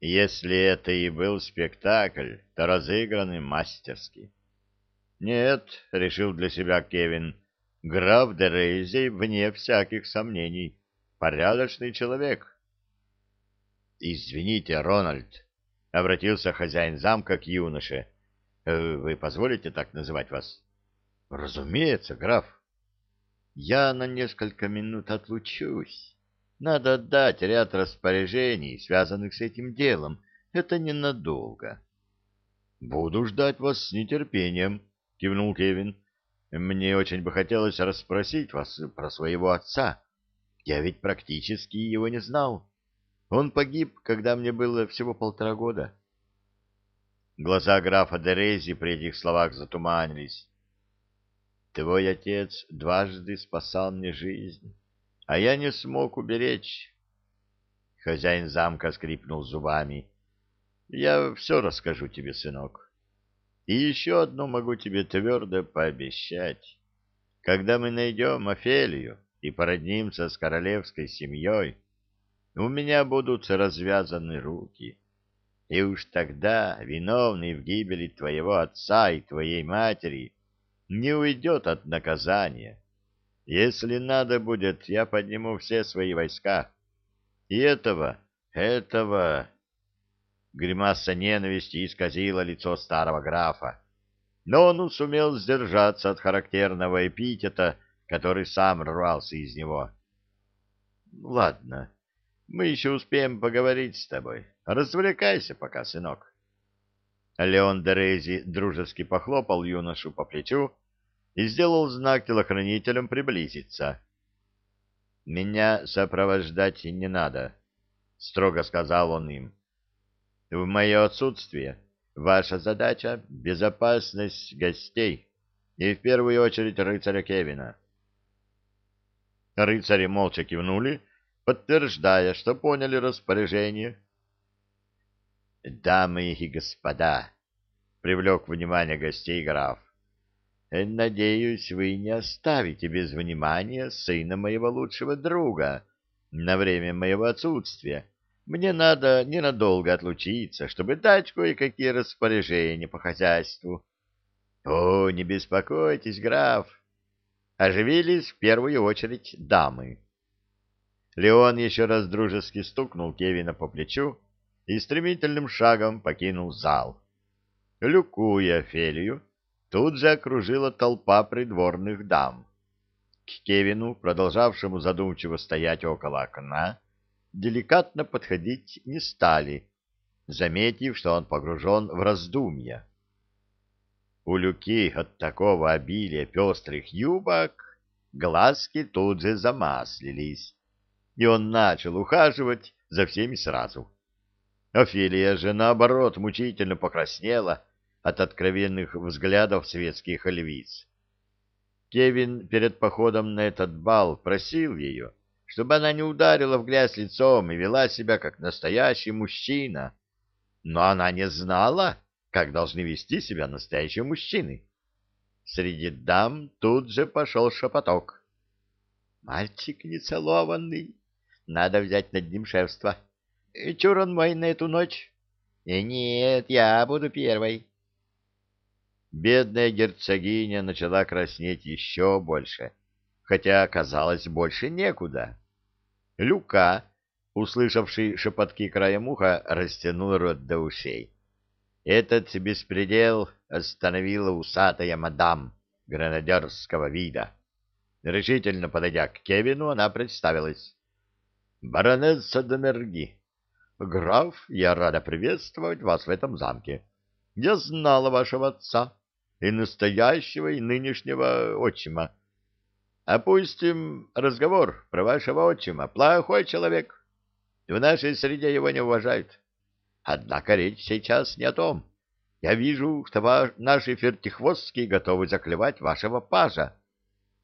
Если это и был спектакль, то разыгранный мастерски. Нет, решил для себя Кевин, граф Дерези, вне всяких сомнений, порядочный человек. Извините, Рональд, — обратился хозяин замка к юноше. «Э, — Вы позволите так называть вас? — Разумеется, граф. — Я на несколько минут отлучусь. Надо отдать ряд распоряжений, связанных с этим делом. Это ненадолго. — Буду ждать вас с нетерпением, — кивнул Кевин. — Мне очень бы хотелось расспросить вас про своего отца. Я ведь практически его не знал. Он погиб, когда мне было всего полтора года. Глаза графа Дерези при этих словах затуманились. — Твой отец дважды спасал мне жизнь а я не смог уберечь. Хозяин замка скрипнул зубами. Я все расскажу тебе, сынок. И еще одно могу тебе твердо пообещать. Когда мы найдем Офелию и породнимся с королевской семьей, у меня будут развязаны руки. И уж тогда виновный в гибели твоего отца и твоей матери не уйдет от наказания если надо будет, я подниму все свои войска. И этого, этого... Гримаса ненависти исказила лицо старого графа. Но он сумел сдержаться от характерного эпитета, который сам рвался из него. — Ладно, мы еще успеем поговорить с тобой. Развлекайся пока, сынок. Леон Дерези дружески похлопал юношу по плечу, и сделал знак телохранителям приблизиться. «Меня сопровождать не надо», — строго сказал он им. «В мое отсутствие ваша задача — безопасность гостей, и в первую очередь рыцаря Кевина». Рыцари молча кивнули, подтверждая, что поняли распоряжение. «Дамы и господа», — привлек внимание гостей граф, Надеюсь, вы не оставите без внимания сына моего лучшего друга на время моего отсутствия. Мне надо ненадолго отлучиться, чтобы дать кое-какие распоряжения по хозяйству. О, не беспокойтесь, граф. Оживились в первую очередь дамы. Леон еще раз дружески стукнул Кевина по плечу и стремительным шагом покинул зал. Люкуя Фелию, тут же окружила толпа придворных дам. К Кевину, продолжавшему задумчиво стоять около окна, деликатно подходить не стали, заметив, что он погружен в раздумья. У Люки от такого обилия пестрых юбок глазки тут же замаслились, и он начал ухаживать за всеми сразу. Офелия же, наоборот, мучительно покраснела, от откровенных взглядов светских львиц. Кевин перед походом на этот бал просил ее, чтобы она не ударила в грязь лицом и вела себя как настоящий мужчина. Но она не знала, как должны вести себя настоящие мужчины. Среди дам тут же пошел шепоток. «Мальчик нецелованный, надо взять над ним шефство. Чур он мой на эту ночь?» «Нет, я буду первой». Бедная герцогиня начала краснеть еще больше, хотя, казалось, больше некуда. Люка, услышавший шепотки краем уха, растянул рот до ушей. Этот беспредел остановила усатая мадам гранадерского вида. Решительно подойдя к Кевину, она представилась. «Баронесса Домерги, граф, я рада приветствовать вас в этом замке. Я знала вашего отца, и настоящего, и нынешнего отчима. Опустим разговор про вашего отчима. Плохой человек. В нашей среде его не уважают. Однако речь сейчас не о том. Я вижу, что наши фертихвостки готовы заклевать вашего пажа.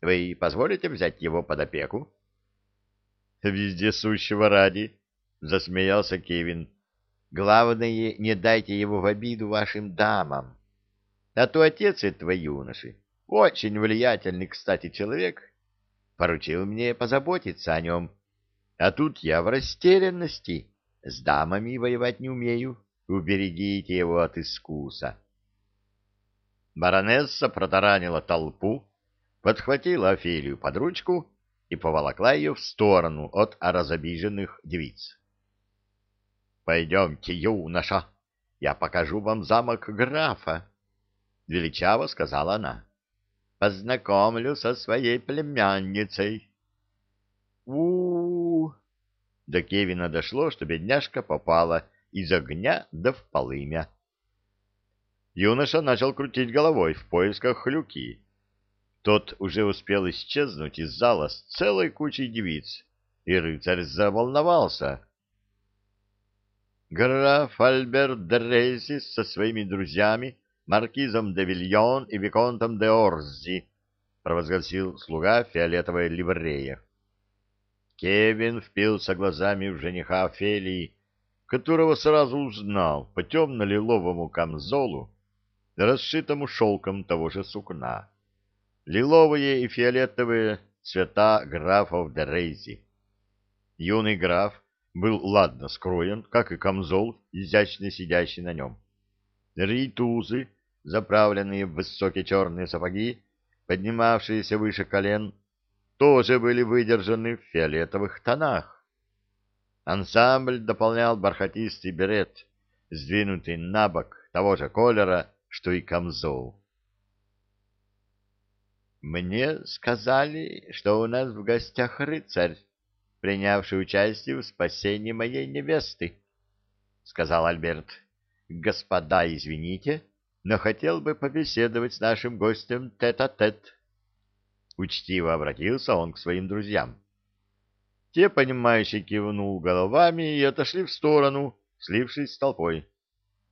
Вы позволите взять его под опеку? — Вездесущего ради, — засмеялся Кевин. — Главное, не дайте его в обиду вашим дамам. А то отец этого юноши, очень влиятельный, кстати, человек, поручил мне позаботиться о нем. А тут я в растерянности. с дамами воевать не умею. Уберегите его от искуса. Баронесса протаранила толпу, подхватила Офелию под ручку и поволокла ее в сторону от разобиженных девиц. — Пойдемте, юноша, я покажу вам замок графа, — величаво сказала она. — Познакомлю со своей племянницей. у у До Кевина дошло, что бедняжка попала из огня да в полымя. Юноша начал крутить головой в поисках хлюки. Тот уже успел исчезнуть из зала с целой кучей девиц, и рыцарь заволновался. Граф Альберт де со своими друзьями, маркизом де Вильон и виконтом де Орзи, провозгласил слуга фиолетовой ливрея. Кевин впился глазами в жениха Офелии, которого сразу узнал по темно-лиловому камзолу, расшитому шелком того же сукна. Лиловые и фиолетовые цвета графов де Рейзи. Юный граф был ладно скроен, как и камзол, изящно сидящий на нем. Ритузы, заправленные в высокие черные сапоги, поднимавшиеся выше колен, тоже были выдержаны в фиолетовых тонах. Ансамбль дополнял бархатистый берет, сдвинутый на бок того же колера, что и камзол. «Мне сказали, что у нас в гостях рыцарь», принявший участие в спасении моей невесты, — сказал Альберт. — Господа, извините, но хотел бы побеседовать с нашим гостем тет-а-тет. -тет. Учтиво обратился он к своим друзьям. Те, понимающие, кивнул головами и отошли в сторону, слившись с толпой.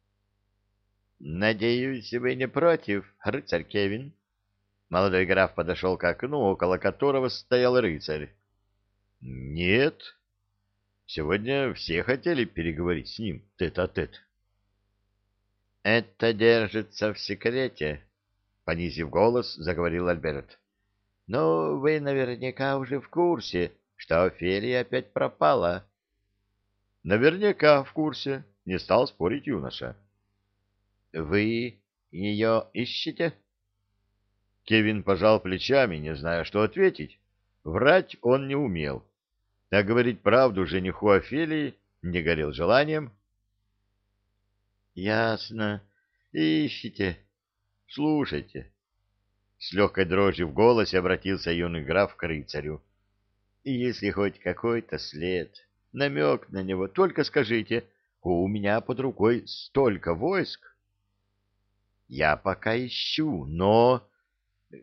— Надеюсь, вы не против, рыцарь Кевин? Молодой граф подошел к окну, около которого стоял рыцарь. Нет. Сегодня все хотели переговорить с ним тет-а-тет. -тет. Это держится в секрете, понизив голос, заговорил Альберт. Но вы наверняка уже в курсе, что Офелия опять пропала. Наверняка в курсе, не стал спорить юноша. Вы ее ищете? Кевин пожал плечами, не зная, что ответить. Врать он не умел а говорить правду жениху Офелии не горел желанием. — Ясно. Ищите. Слушайте. С легкой дрожью в голосе обратился юный граф к рыцарю. — И если хоть какой-то след, намек на него, только скажите, у меня под рукой столько войск. — Я пока ищу, но...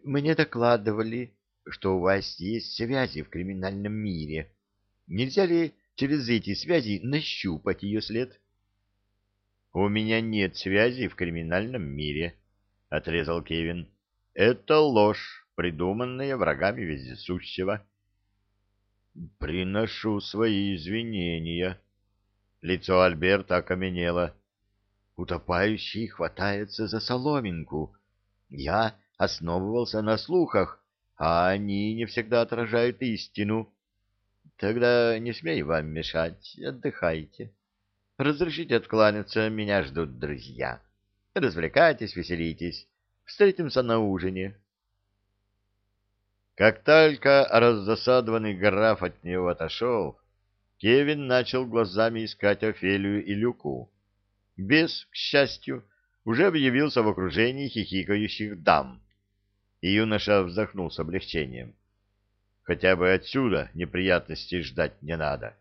Мне докладывали, что у вас есть связи в криминальном мире. — Нельзя ли через эти связи нащупать ее след? — У меня нет связи в криминальном мире, — отрезал Кевин. — Это ложь, придуманная врагами вездесущего. — Приношу свои извинения. Лицо Альберта окаменело. Утопающий хватается за соломинку. Я основывался на слухах, а они не всегда отражают истину. Тогда не смею вам мешать, отдыхайте. Разрешите откланяться, меня ждут друзья. Развлекайтесь, веселитесь. Встретимся на ужине. Как только раздосадованный граф от него отошел, Кевин начал глазами искать Офелию и Люку. Бес, к счастью, уже объявился в окружении хихикающих дам, и юноша вздохнул с облегчением. Хотя бы отсюда неприятностей ждать не надо.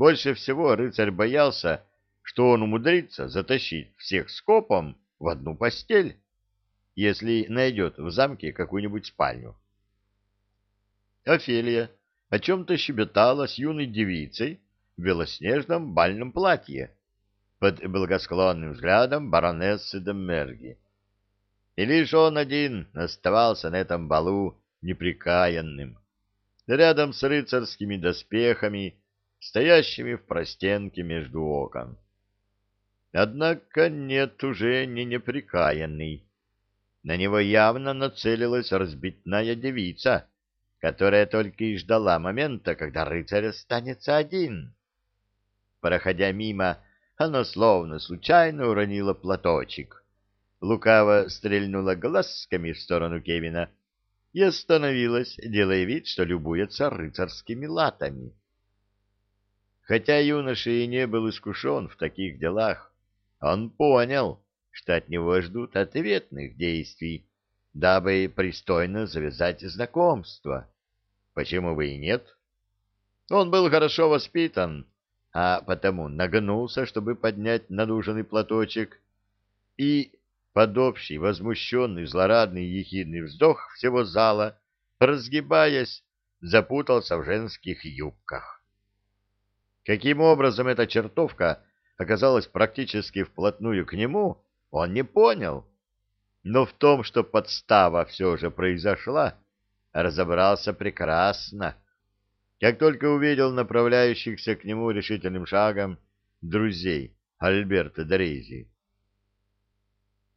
Больше всего рыцарь боялся, что он умудрится затащить всех скопом в одну постель, если найдет в замке какую-нибудь спальню. Офелия о чем-то щебетала с юной девицей в белоснежном бальном платье под благосклонным взглядом баронессы де Мерги. И лишь он один оставался на этом балу неприкаянным, рядом с рыцарскими доспехами, стоящими в простенке между окон. Однако нет уже не неприкаянный. На него явно нацелилась разбитная девица, которая только и ждала момента, когда рыцарь останется один. Проходя мимо, оно словно случайно уронило платочек. Лукаво стрельнула глазками в сторону Кевина и остановилась, делая вид, что любуется рыцарскими латами. Хотя юноша и не был искушен в таких делах, он понял, что от него ждут ответных действий, дабы пристойно завязать знакомство. Почему бы и нет? Он был хорошо воспитан, а потому нагнулся, чтобы поднять надушенный платочек, и, под общий возмущенный, злорадный ехидный вздох всего зала, разгибаясь, запутался в женских юбках. Каким образом эта чертовка оказалась практически вплотную к нему, он не понял. Но в том, что подстава все же произошла, разобрался прекрасно. Как только увидел направляющихся к нему решительным шагом друзей Альберта Дорези.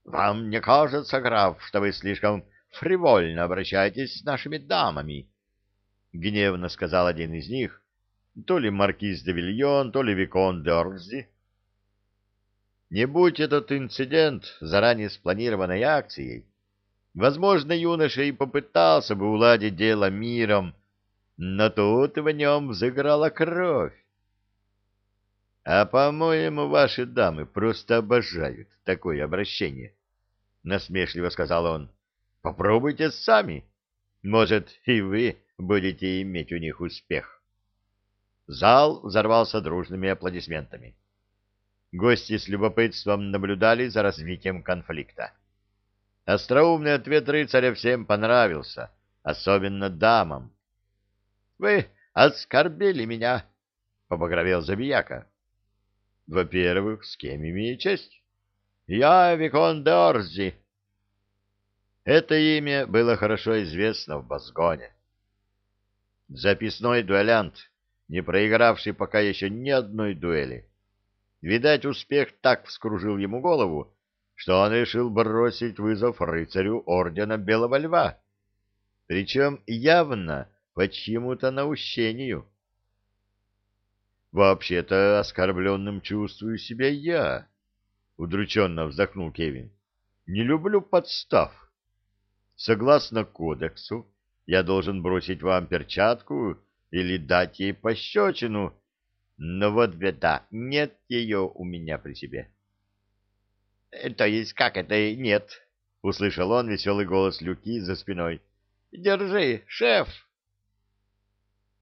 «Вам не кажется, граф, что вы слишком фривольно обращаетесь с нашими дамами?» — гневно сказал один из них, то ли маркиз де Вильон, то ли викон де Орзи. Не будь этот инцидент заранее спланированной акцией, возможно, юноша и попытался бы уладить дело миром, но тут в нем взыграла кровь. — А, по-моему, ваши дамы просто обожают такое обращение, — насмешливо сказал он. — Попробуйте сами. Может, и вы будете иметь у них успех. Зал взорвался дружными аплодисментами. Гости с любопытством наблюдали за развитием конфликта. Остроумный ответ рыцаря всем понравился, особенно дамам. Вы оскорбили меня, — побагровел Забияка. — Во-первых, с кем имею честь? — Я Викон де Орзи. Это имя было хорошо известно в Базгоне. Записной дуэлянт, не проигравший пока еще ни одной дуэли. Видать, успех так вскружил ему голову, что он решил бросить вызов рыцарю ордена Белого Льва. Причем явно по чьему-то наущению. «Вообще-то оскорбленным чувствую себя я», — удрученно вздохнул Кевин. «Не люблю подстав. Согласно кодексу, я должен бросить вам перчатку или дать ей пощечину, но вот беда, нет ее у меня при себе». «То есть как это нет?» — услышал он веселый голос Люки за спиной. «Держи, шеф!»